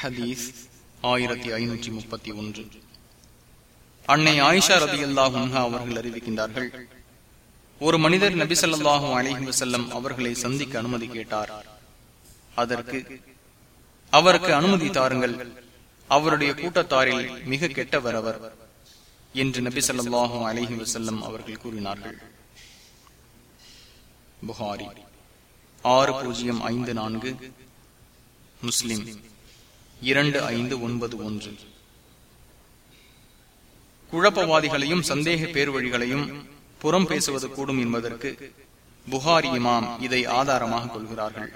ஹதீஸ் ஆயிரத்தி ஐநூற்றி முப்பத்தி ஒன்று. அன்னை ஆயிஷா ரதி அல்லாஹா அவர்கள் அறிவிக்கின்றார்கள் ஒரு மனிதர் நபி ஸல்லல்லாஹு அலைஹி வஸல்லம் அவர்களை சந்திக்க அனுமதி கேட்டார். அதற்கு அவருக்கு அனுமதி தாருங்கள் அவருடைய கூட்டத்தாரில் மிக கெட்டவர் அவர் என்று நபி சொல்லாஹும் அலைஹி வசல்லம் அவர்கள் கூறினார்கள். புகாரி ஆறு பூஜ்ஜியம் ஐந்து நான்கு முஸ்லிம் இரண்டு ஐந்து ஒன்பது ஒன்று. குழப்பவாதிகளையும் சந்தேக பேர் வழிகளையும் புறம் பேசுவது கூடும் என்பதற்கு புகார் இமாம் இதை ஆதாரமாக கொள்கிறார்கள்.